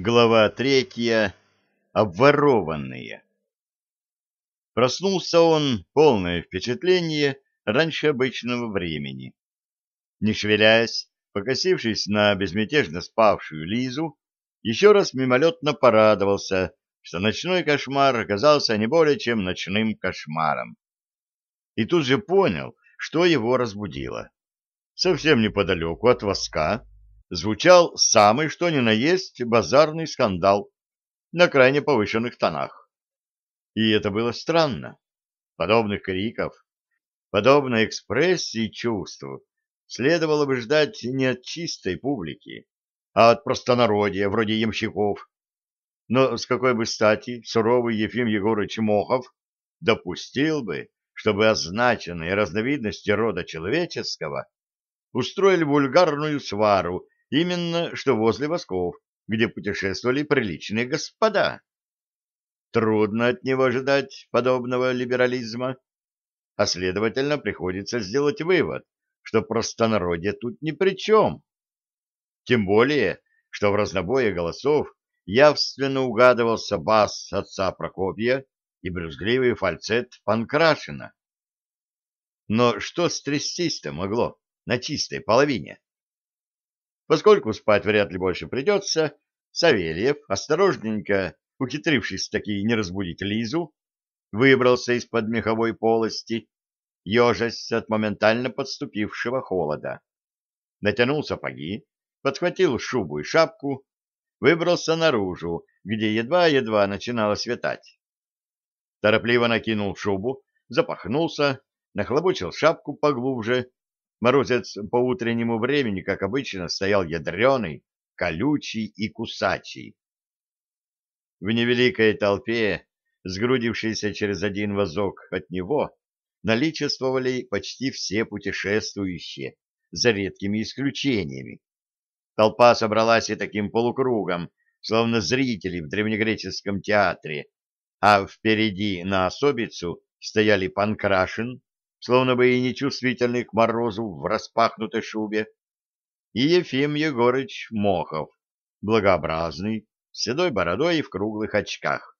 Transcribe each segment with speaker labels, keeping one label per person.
Speaker 1: Глава третья. Обворованные. Проснулся он, полное впечатление, раньше обычного времени. Не шевелясь, покосившись на безмятежно спавшую Лизу, еще раз мимолетно порадовался, что ночной кошмар оказался не более чем ночным кошмаром. И тут же понял, что его разбудило. Совсем неподалеку от воска звучал самый что ни на есть базарный скандал на крайне повышенных тонах. И это было странно. Подобных криков, подобной экспрессии чувств следовало бы ждать не от чистой публики, а от простонародья, вроде ямщиков. Но с какой бы стати суровый Ефим Егорович Мохов допустил бы, чтобы означенные разновидности рода человеческого устроили вульгарную свару Именно что возле восков, где путешествовали приличные господа. Трудно от него ожидать подобного либерализма, а следовательно приходится сделать вывод, что простонародье тут ни при чем. Тем более, что в разнобое голосов явственно угадывался бас отца Прокопья и брюзгливый фальцет Панкрашина. Но что стрястись-то могло на чистой половине? Поскольку спать вряд ли больше придется, Савельев, осторожненько ухитрившись таки не разбудить Лизу, выбрался из-под меховой полости, ежась от моментально подступившего холода. Натянул сапоги, подхватил шубу и шапку, выбрался наружу, где едва-едва начинало светать. Торопливо накинул шубу, запахнулся, нахлобучил шапку поглубже Морозец по утреннему времени, как обычно, стоял ядреный, колючий и кусачий. В невеликой толпе, сгрудившейся через один вазок от него, наличествовали почти все путешествующие, за редкими исключениями. Толпа собралась и таким полукругом, словно зрители в древнегреческом театре, а впереди на особицу стояли Панкрашин, словно бы и нечувствительный к морозу в распахнутой шубе, и Ефим Егорыч Мохов, благообразный, с седой бородой и в круглых очках.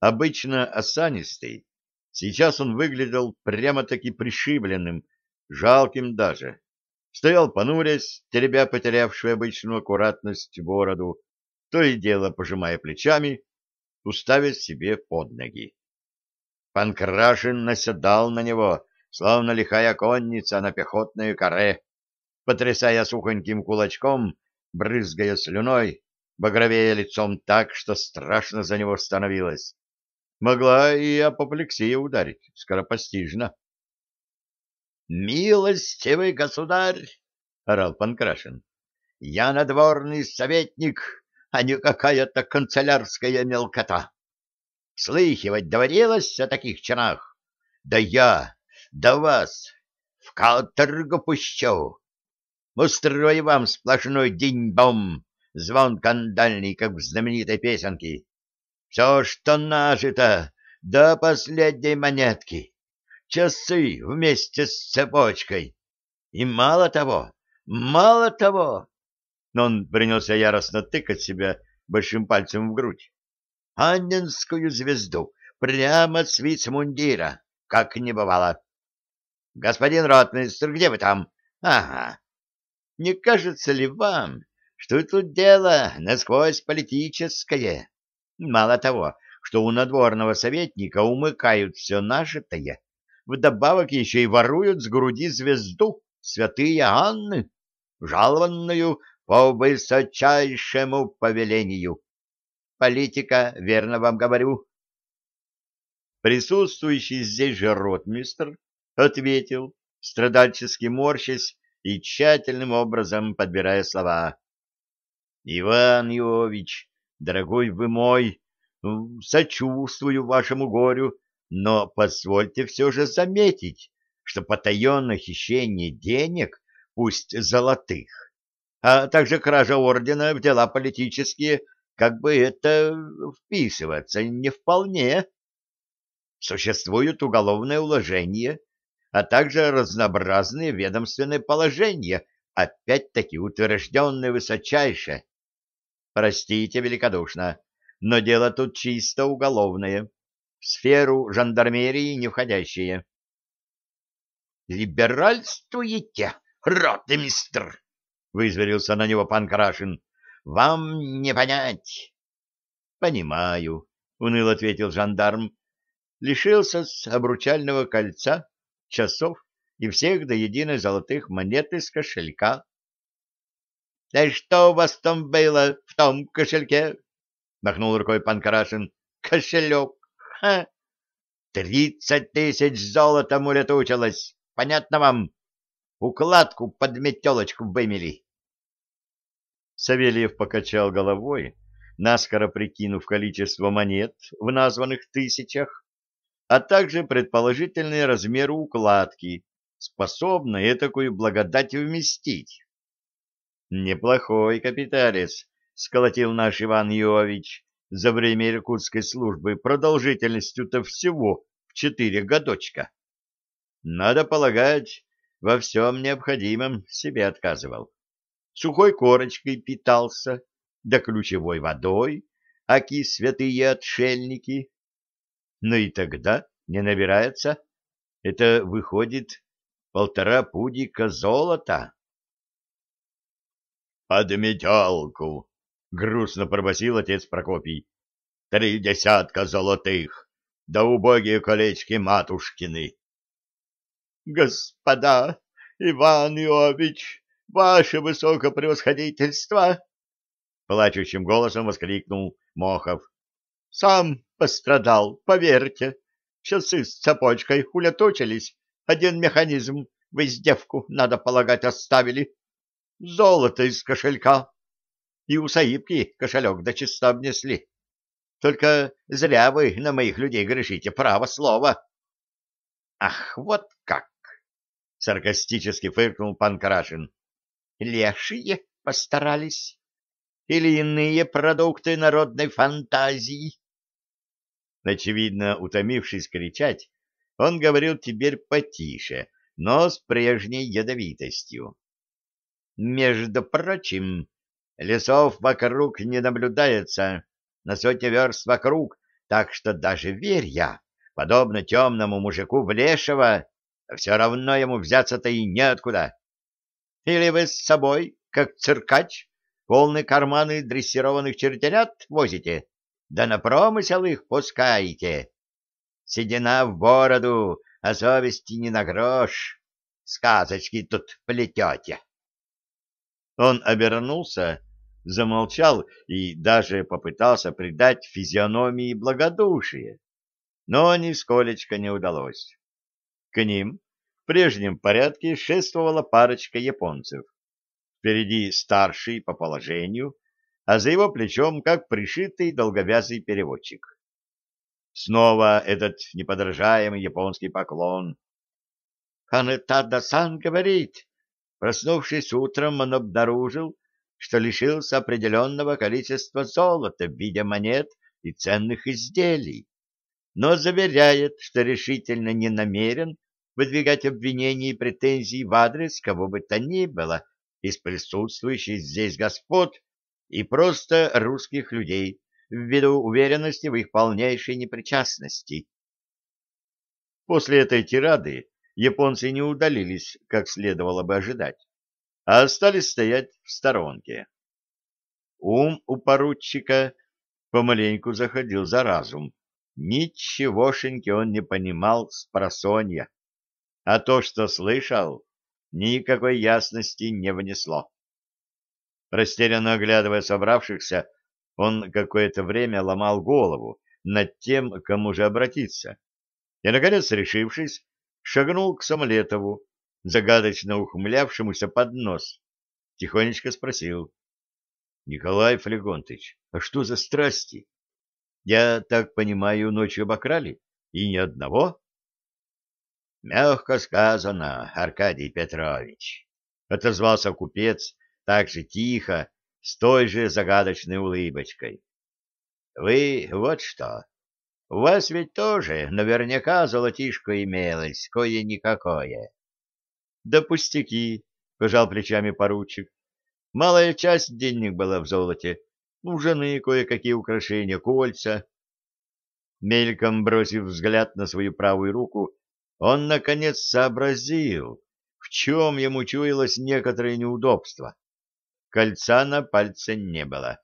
Speaker 1: Обычно осанистый, сейчас он выглядел прямо-таки пришибленным, жалким даже. Стоял понурясь, теребя потерявшую обычную аккуратность бороду, то и дело пожимая плечами, уставясь себе под ноги. Панкрашин наседал на него, словно лихая конница на пехотную каре, потрясая сухоньким кулачком, брызгая слюной, багровея лицом так, что страшно за него становилось. Могла и апоплексия ударить, скоропостижно. — Милостивый государь! — орал Панкрашин. — Я надворный советник, а не какая-то канцелярская мелкота. Слыхивать доводилось о таких чинах? Да я, да вас, в каторгу пущу. Устрою вам сплошной день-бом, звон кандальный, как в знаменитой песенке. Все, что нажито, до последней монетки. Часы вместе с цепочкой. И мало того, мало того... Но он принялся яростно тыкать себя большим пальцем в грудь. Анненскую звезду, прямо с вицмундира, как не бывало. Господин ротмистр, где вы там? Ага. Не кажется ли вам, что тут дело насквозь политическое? Мало того, что у надворного советника умыкают все нажитое, вдобавок еще и воруют с груди звезду святые Анны, жалованную по высочайшему повелению. Политика, верно вам говорю. Присутствующий здесь же ротмистр ответил, страдальчески морщась и тщательным образом подбирая слова. — Иван Иович, дорогой вы мой, сочувствую вашему горю, но позвольте все же заметить, что потаенное хищение денег, пусть золотых, а также кража ордена в дела политические — как бы это вписываться не вполне. Существуют уголовные уложения, а также разнообразные ведомственные положения, опять-таки утвержденные высочайше. простите великодушно, но дело тут чисто уголовное, в сферу жандармерии не входящее. «Либеральствуете, ротмистр?» — вызверился на него пан Карашин. «Вам не понять». «Понимаю», — уныло ответил жандарм. «Лишился с обручального кольца, часов и всех до единой золотых монет из кошелька». «Да что у вас там было в том кошельке?» — махнул рукой пан Карашин. «Кошелек! Ха! Тридцать тысяч золотом улетучилось! Понятно вам? Укладку под метелочку вымели.
Speaker 2: Савельев покачал головой, наскоро прикинув количество монет в названных тысячах, а также предположительный размер укладки, способной такую благодать вместить. Неплохой капиталец сколотил наш Иван Йович за время иркутской службы продолжительностью-то всего в четыре годочка. Надо полагать, во всем необходимом себе отказывал. Сухой корочкой питался, да ключевой водой, аки святые отшельники. Но и тогда не набирается. Это выходит полтора пудика золота.
Speaker 1: «Под метелку!» — грустно пробасил отец Прокопий. «Три десятка золотых, да убогие колечки матушкины!» господа, Иван Иович, ваше высокопревосходительство! Плачущим голосом воскликнул Мохов. Сам пострадал, поверьте. Часы с цепочкой улетучились. Один механизм в издевку, надо полагать, оставили. Золото из кошелька. И у Саибки кошелек до чисто обнесли. Только зря вы на моих людей грешите, право слово. Ах, вот как! — саркастически фыркнул пан Карашин. — Лешие постарались? Или иные продукты народной фантазии? Очевидно, утомившись кричать, он говорил теперь потише, но с прежней ядовитостью. Между прочим, лесов вокруг не наблюдается, на сотни верст вокруг, так что даже верь я, подобно темному мужику в лешего, все равно ему взяться-то и неоткуда. Или вы с собой, как циркач, полные карманы дрессированных чертенят возите, да на промысел их пускаете. Седина в бороду, а совести не на грош. Сказочки тут плетете. Он обернулся, замолчал и даже попытался придать физиономии благодушие, но нисколечко не удалось. К ним прежнем порядке шествовала парочка японцев. Впереди старший по положению, а за его плечом как пришитый долговязый переводчик. Снова этот неподражаемый японский поклон. Ханетада-сан говорит, проснувшись утром, он обнаружил, что лишился определенного количества золота в виде монет и ценных изделий но заверяет, что решительно не намерен выдвигать обвинения и претензии в адрес кого бы то ни было из присутствующих здесь господ и просто русских людей, ввиду уверенности в их полнейшей непричастности. После этой тирады японцы не удалились, как следовало бы ожидать, а остались стоять в сторонке. Ум у поручика помаленьку заходил за разум, Ничегошеньки он не понимал с просонья, а то, что слышал, никакой ясности не внесло. Растерянно оглядывая собравшихся, он какое-то время ломал голову над тем, к кому же обратиться, и, наконец, решившись, шагнул к Самолетову, загадочно ухмылявшемуся под нос, тихонечко спросил. — Николай Флегонтыч, а что за страсти? Я так понимаю, ночью обокрали? И ни одного? — Мягко сказано, Аркадий Петрович, — отозвался купец так же тихо, с той же загадочной улыбочкой. — Вы вот что. У вас ведь тоже наверняка золотишко имелось, кое-никакое. — Да пустяки, — пожал плечами поручик. — Малая часть денег была в золоте,
Speaker 2: у жены кое-какие украшения, кольца. Мельком бросив взгляд на свою правую руку, он, наконец, сообразил, в чем ему чуялось некоторое неудобство. Кольца на пальце не было.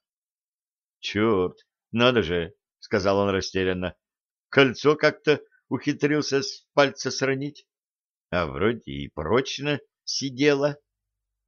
Speaker 2: — Черт, надо же, — сказал он растерянно, — кольцо как-то ухитрился с пальца сранить. А вроде и прочно сидело.